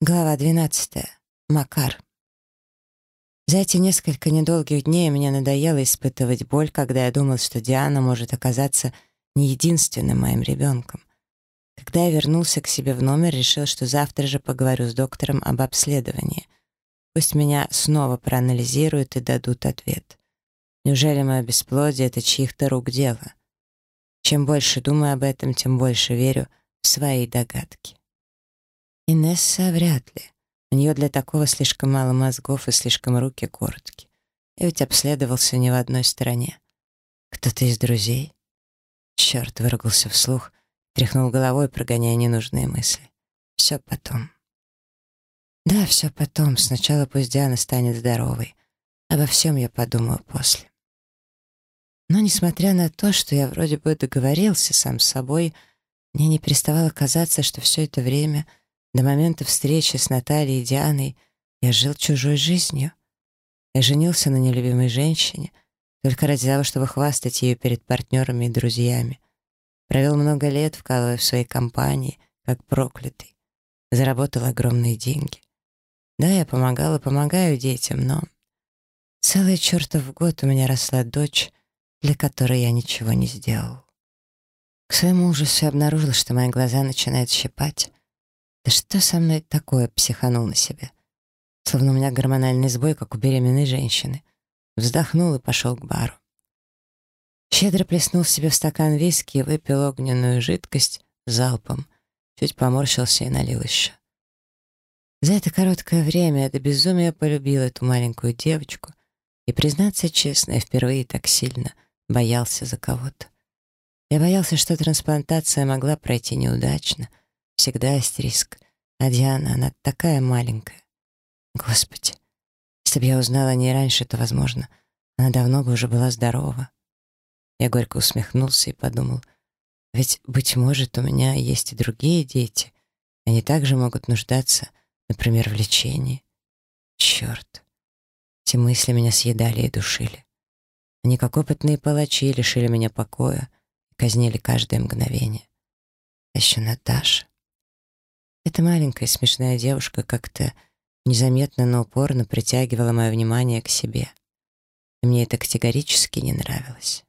Глава 12. Макар. За эти несколько недолгих дней мне надоело испытывать боль, когда я думал, что Диана может оказаться не единственным моим ребенком. Когда я вернулся к себе в номер, решил, что завтра же поговорю с доктором об обследовании. Пусть меня снова проанализируют и дадут ответ. Неужели мое бесплодие — это чьих-то рук дело? Чем больше думаю об этом, тем больше верю в свои догадки. Инесса вряд ли. У нее для такого слишком мало мозгов и слишком руки короткие. Я ведь обследовался не в одной стороне. Кто-то из друзей? Черт, выругался вслух, тряхнул головой, прогоняя ненужные мысли. Все потом. Да, все потом. Сначала пусть Диана станет здоровой. Обо всем я подумаю после. Но, несмотря на то, что я вроде бы договорился сам с собой, мне не переставало казаться, что все это время — до момента встречи с Натальей и Дианой я жил чужой жизнью. Я женился на нелюбимой женщине только ради того, чтобы хвастать ее перед партнерами и друзьями. Провел много лет, вкалывая в своей компании, как проклятый. Заработал огромные деньги. Да, я помогал и помогаю детям, но... Целый чертов год у меня росла дочь, для которой я ничего не сделал. К своему ужасу я обнаружил, что мои глаза начинают щипать, да что со мной такое психанул на себя? Словно у меня гормональный сбой, как у беременной женщины. Вздохнул и пошел к бару. Щедро плеснул себе в стакан виски и выпил огненную жидкость залпом. Чуть поморщился и налил еще. За это короткое время я до безумия полюбил эту маленькую девочку и, признаться честно, я впервые так сильно боялся за кого-то. Я боялся, что трансплантация могла пройти неудачно, Всегда есть риск. А Диана, она такая маленькая. Господи, если бы я узнала о ней раньше, то, возможно, она давно бы уже была здорова. Я горько усмехнулся и подумал, ведь, быть может, у меня есть и другие дети. Они также могут нуждаться, например, в лечении. Черт. Эти мысли меня съедали и душили. Они, как опытные палачи, лишили меня покоя казнили каждое мгновение. А еще Наташа. Эта маленькая смешная девушка как-то незаметно, но упорно притягивала мое внимание к себе. И мне это категорически не нравилось.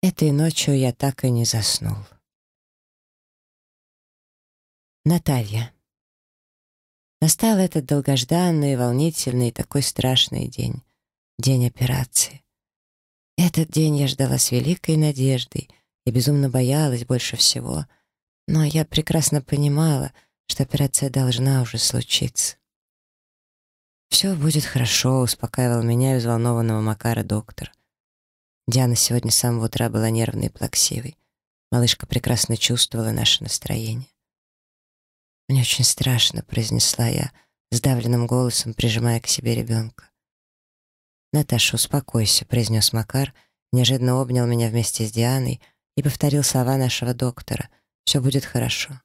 Этой ночью я так и не заснул. Наталья. Настал этот долгожданный, волнительный, такой страшный день. День операции. Этот день я ждала с великой надеждой и безумно боялась больше всего — но я прекрасно понимала, что операция должна уже случиться. «Все будет хорошо», — успокаивал меня взволнованного Макара доктор. Диана сегодня с самого утра была нервной и плаксивой. Малышка прекрасно чувствовала наше настроение. «Мне очень страшно», — произнесла я, сдавленным голосом прижимая к себе ребенка. «Наташа, успокойся», — произнес Макар, неожиданно обнял меня вместе с Дианой и повторил слова нашего доктора — все будет хорошо».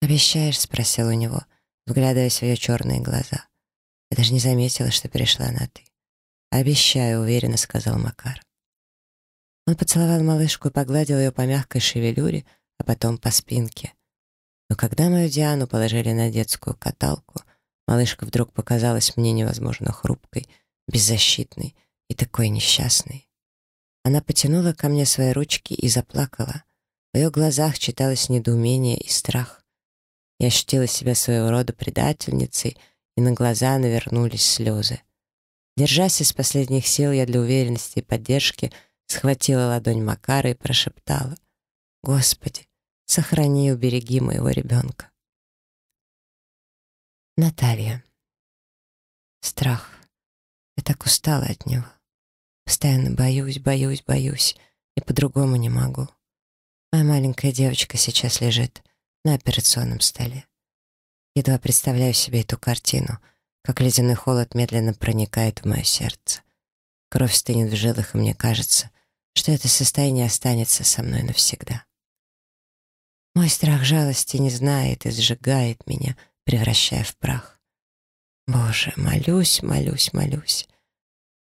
«Обещаешь?» — спросил у него, вглядываясь в ее черные глаза. Я даже не заметила, что перешла на «ты». «Обещаю», — уверенно сказал Макар. Он поцеловал малышку и погладил ее по мягкой шевелюре, а потом по спинке. Но когда мою Диану положили на детскую каталку, малышка вдруг показалась мне невозможно хрупкой, беззащитной и такой несчастной. Она потянула ко мне свои ручки и заплакала — в ее глазах читалось недоумение и страх. Я ощутила себя своего рода предательницей, и на глаза навернулись слезы. Держась из последних сил, я для уверенности и поддержки схватила ладонь Макара и прошептала. «Господи, сохрани и убереги моего ребенка». Наталья. Страх. Я так устала от него. Постоянно боюсь, боюсь, боюсь, и по-другому не могу. Моя маленькая девочка сейчас лежит на операционном столе. Едва представляю себе эту картину, как ледяной холод медленно проникает в мое сердце. Кровь стынет в жилах, и мне кажется, что это состояние останется со мной навсегда. Мой страх жалости не знает и сжигает меня, превращая в прах. Боже, молюсь, молюсь, молюсь.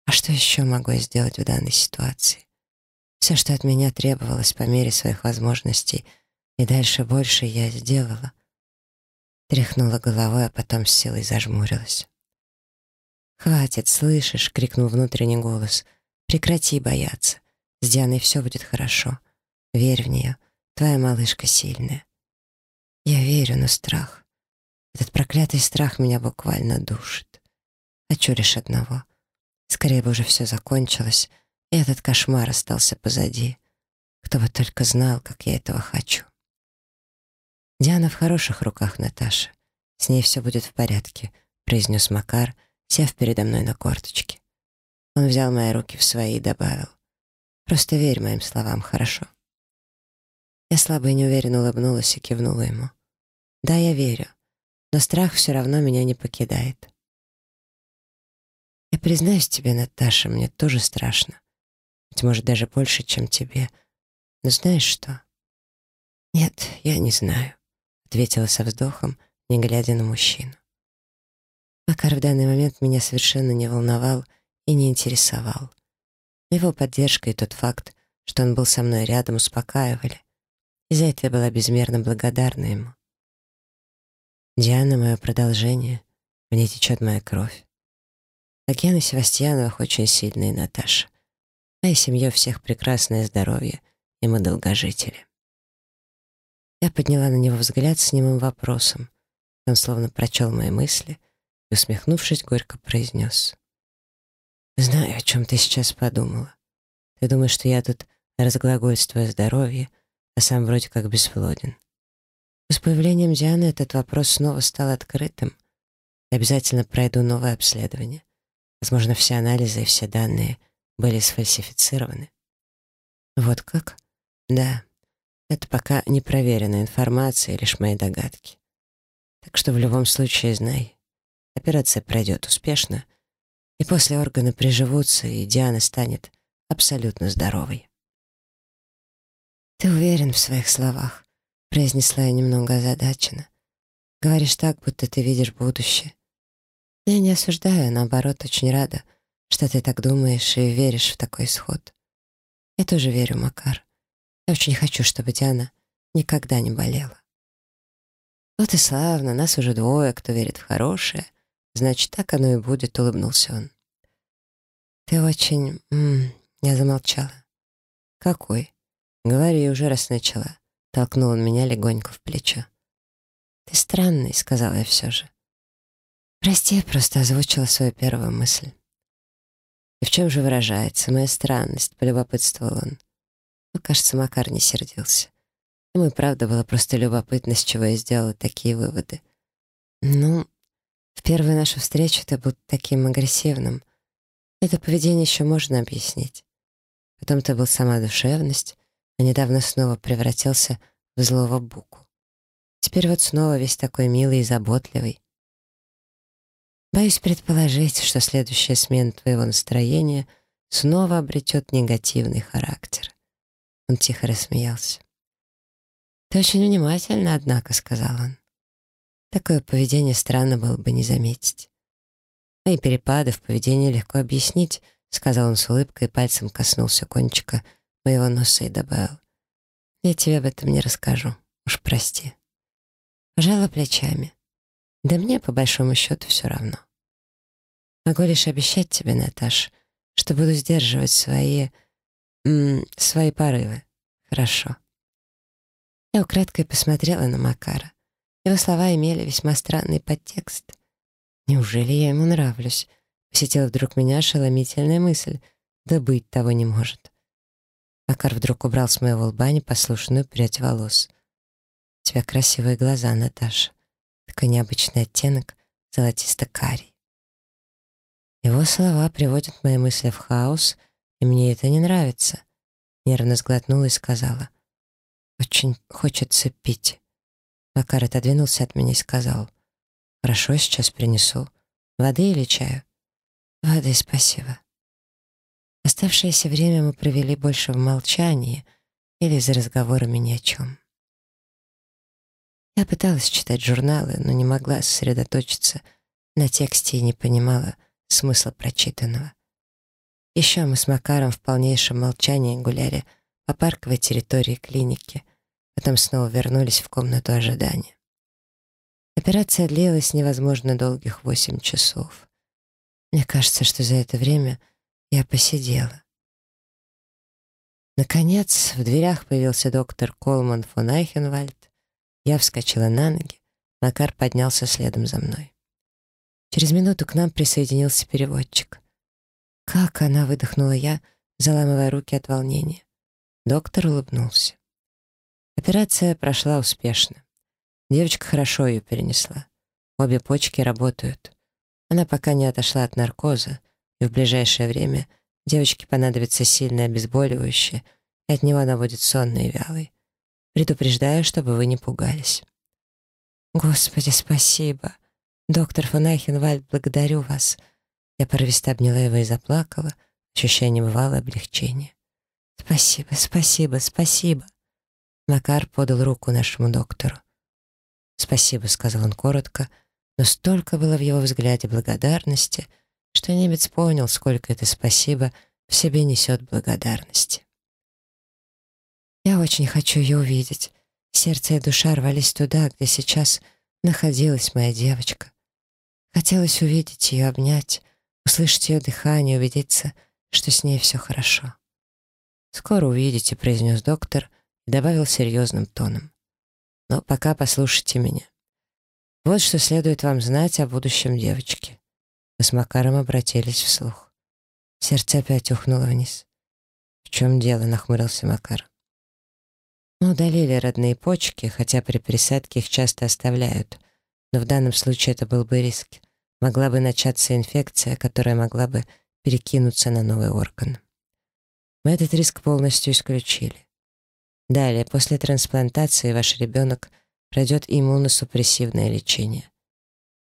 А что еще могу я сделать в данной ситуации? Все, что от меня требовалось по мере своих возможностей, и дальше больше я сделала. Тряхнула головой, а потом с силой зажмурилась. «Хватит, слышишь?» — крикнул внутренний голос. «Прекрати бояться. С Дианой все будет хорошо. Верь в нее. Твоя малышка сильная». Я верю, но страх. Этот проклятый страх меня буквально душит. Хочу лишь одного. Скорее бы уже все закончилось, этот кошмар остался позади. Кто бы только знал, как я этого хочу. Диана в хороших руках Наташи. С ней все будет в порядке, произнес Макар, сев передо мной на корточке. Он взял мои руки в свои и добавил. «Просто верь моим словам, хорошо?» Я слабо и неуверенно улыбнулась и кивнула ему. Да, я верю, но страх все равно меня не покидает. Я признаюсь тебе, Наташа, мне тоже страшно. Быть может, даже больше, чем тебе. Но знаешь что? Нет, я не знаю, ответила со вздохом, не глядя на мужчину. Макар в данный момент меня совершенно не волновал и не интересовал. Его поддержка и тот факт, что он был со мной рядом, успокаивали. И за это я была безмерно благодарна ему. Диана — мое продолжение, в ней течет моя кровь. Татьяна Севастьяновых очень сильная Наташа. А и семье всех прекрасное здоровье, и мы долгожители. Я подняла на него взгляд с немым вопросом. Он словно прочел мои мысли и, усмехнувшись, горько произнес. «Знаю, о чем ты сейчас подумала. Ты думаешь, что я тут разглагольствую о здоровье, а сам вроде как бесплоден. С появлением Дианы этот вопрос снова стал открытым. Я обязательно пройду новое обследование. Возможно, все анализы и все данные были сфальсифицированы. Вот как? Да. Это пока не проверенная информация, лишь мои догадки. Так что в любом случае знай, операция пройдет успешно, и после органы приживутся, и Диана станет абсолютно здоровой. Ты уверен в своих словах? — произнесла я немного озадаченно. «Говоришь так, будто ты видишь будущее. Я не осуждаю, а наоборот, очень рада, что ты так думаешь и веришь в такой исход. Я тоже верю, Макар. Я очень хочу, чтобы Диана никогда не болела». «Вот и славно, нас уже двое, кто верит в хорошее. Значит, так оно и будет», — улыбнулся он. «Ты очень...» Я замолчала. «Какой?» «Говори уже, раз начала». Толкнул он меня легонько в плечо. «Ты странный», — сказала я все же. «Прости, я просто озвучила свою первую мысль». «И в чем же выражается моя странность?» — полюбопытствовал он. Но, кажется, Макар не сердился. Ему и правда было просто любопытно, с чего я сделала такие выводы. «Ну, в первую нашу встречу ты был таким агрессивным. Это поведение еще можно объяснить. Потом ты был сама душевность, а недавно снова превратился в злого буку. Теперь вот снова весь такой милый и заботливый. Боюсь предположить, что следующая смена твоего настроения снова обретет негативный характер. Он тихо рассмеялся. «Ты очень внимательно, однако», — сказал он. Такое поведение странно было бы не заметить. Мои перепады в поведении легко объяснить, — сказал он с улыбкой и пальцем коснулся кончика моего носа и добавил. «Я тебе об этом не расскажу. Уж прости». Пожала плечами. Да мне, по большому счету, все равно. Могу лишь обещать тебе, Наташ, что буду сдерживать свои... М свои порывы. Хорошо. Я украдкой посмотрела на Макара. Его слова имели весьма странный подтекст. Неужели я ему нравлюсь? Посетила вдруг меня ошеломительная мысль. Да быть того не может. Макар вдруг убрал с моего лба непослушную прядь волос. «У тебя красивые глаза, Наташа. Такой необычный оттенок, золотисто-карий». Его слова приводят мои мысли в хаос, и мне это не нравится. Нервно сглотнула и сказала. «Очень хочется пить». Макар отодвинулся от меня и сказал. «Хорошо, сейчас принесу. Воды или чаю?» «Воды, спасибо». Оставшееся время мы провели больше в молчании или за разговорами ни о чем. Я пыталась читать журналы, но не могла сосредоточиться на тексте и не понимала смысла прочитанного. Еще мы с Макаром в полнейшем молчании гуляли по парковой территории клиники, потом снова вернулись в комнату ожидания. Операция длилась невозможно долгих восемь часов. Мне кажется, что за это время я посидела. Наконец, в дверях появился доктор Колман фон Айхенвальд. Я вскочила на ноги, Макар поднялся следом за мной. Через минуту к нам присоединился переводчик. «Как она?» — выдохнула я, заламывая руки от волнения. Доктор улыбнулся. Операция прошла успешно. Девочка хорошо ее перенесла. Обе почки работают. Она пока не отошла от наркоза, и в ближайшее время девочке понадобится сильное обезболивающее, и от него она будет сонной и вялой. Предупреждаю, чтобы вы не пугались. Господи, спасибо. Доктор фон Айхенвальд, благодарю вас. Я порывисто обняла его и заплакала, ощущая небывалое облегчение. Спасибо, спасибо, спасибо. Макар подал руку нашему доктору. «Спасибо», — сказал он коротко, но столько было в его взгляде благодарности, что немец понял, сколько это «спасибо» в себе несет благодарности. «Я очень хочу ее увидеть. Сердце и душа рвались туда, где сейчас находилась моя девочка. Хотелось увидеть ее, обнять, услышать ее дыхание, убедиться, что с ней все хорошо. «Скоро увидите», — произнес доктор и добавил серьезным тоном. Но пока послушайте меня. Вот что следует вам знать о будущем девочки. Мы с Макаром обратились вслух. Сердце опять ухнуло вниз. «В чем дело?» — нахмурился Макар. Мы удалили родные почки, хотя при пересадке их часто оставляют. Но в данном случае это был бы риск. Могла бы начаться инфекция, которая могла бы перекинуться на новый орган. Мы этот риск полностью исключили. Далее, после трансплантации ваш ребенок пройдет иммуносупрессивное лечение.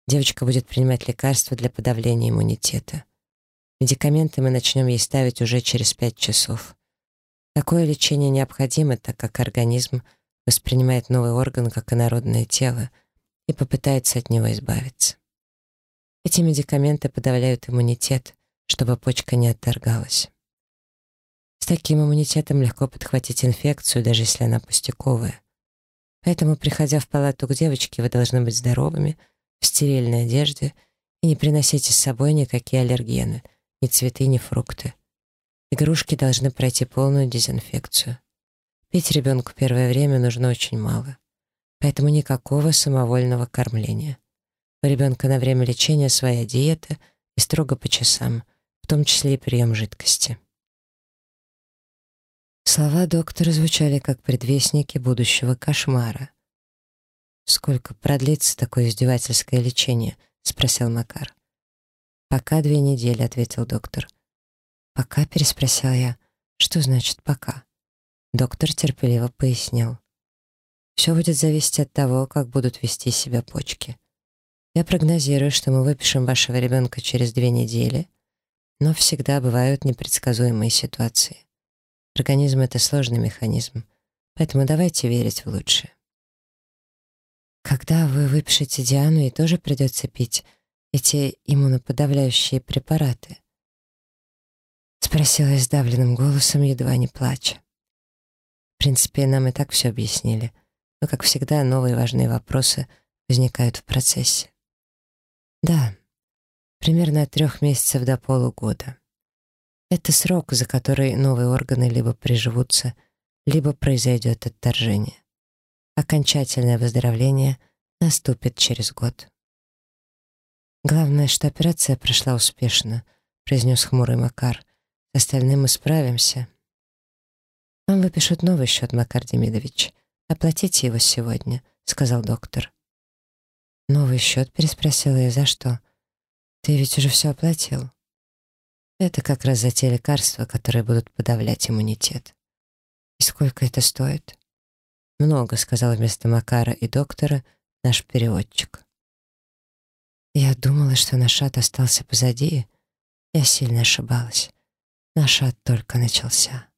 Девочка будет принимать лекарства для подавления иммунитета. Медикаменты мы начнем ей ставить уже через 5 часов. Такое лечение необходимо, так как организм воспринимает новый орган как инородное тело и попытается от него избавиться. Эти медикаменты подавляют иммунитет, чтобы почка не отторгалась. С таким иммунитетом легко подхватить инфекцию, даже если она пустяковая. Поэтому, приходя в палату к девочке, вы должны быть здоровыми, в стерильной одежде и не приносите с собой никакие аллергены, ни цветы, ни фрукты. Игрушки должны пройти полную дезинфекцию. Пить ребенку первое время нужно очень мало. Поэтому никакого самовольного кормления. У ребенка на время лечения своя диета и строго по часам, в том числе и прием жидкости. Слова доктора звучали как предвестники будущего кошмара. «Сколько продлится такое издевательское лечение?» — спросил Макар. «Пока две недели», — ответил доктор. «Пока?» — переспросил я. «Что значит «пока»?» Доктор терпеливо пояснил. «Все будет зависеть от того, как будут вести себя почки. Я прогнозирую, что мы выпишем вашего ребенка через две недели, но всегда бывают непредсказуемые ситуации. Организм — это сложный механизм, поэтому давайте верить в лучшее. Когда вы выпишете Диану, ей тоже придется пить эти иммуноподавляющие препараты? Спросила я сдавленным голосом, едва не плача. В принципе, нам и так все объяснили, но, как всегда, новые важные вопросы возникают в процессе. Да, примерно от трех месяцев до полугода. Это срок, за который новые органы либо приживутся, либо произойдет отторжение. Окончательное выздоровление наступит через год. «Главное, что операция прошла успешно», — произнес хмурый Макар. «С остальным мы справимся». «Вам выпишут новый счет, Макар Демидович. Оплатите его сегодня», — сказал доктор. «Новый счет?» — переспросила я. «За что? Ты ведь уже все оплатил». Это как раз за те лекарства, которые будут подавлять иммунитет. И сколько это стоит? Много, сказал вместо Макара и доктора наш переводчик. Я думала, что наш ад остался позади. Я сильно ошибалась. Наш ад только начался.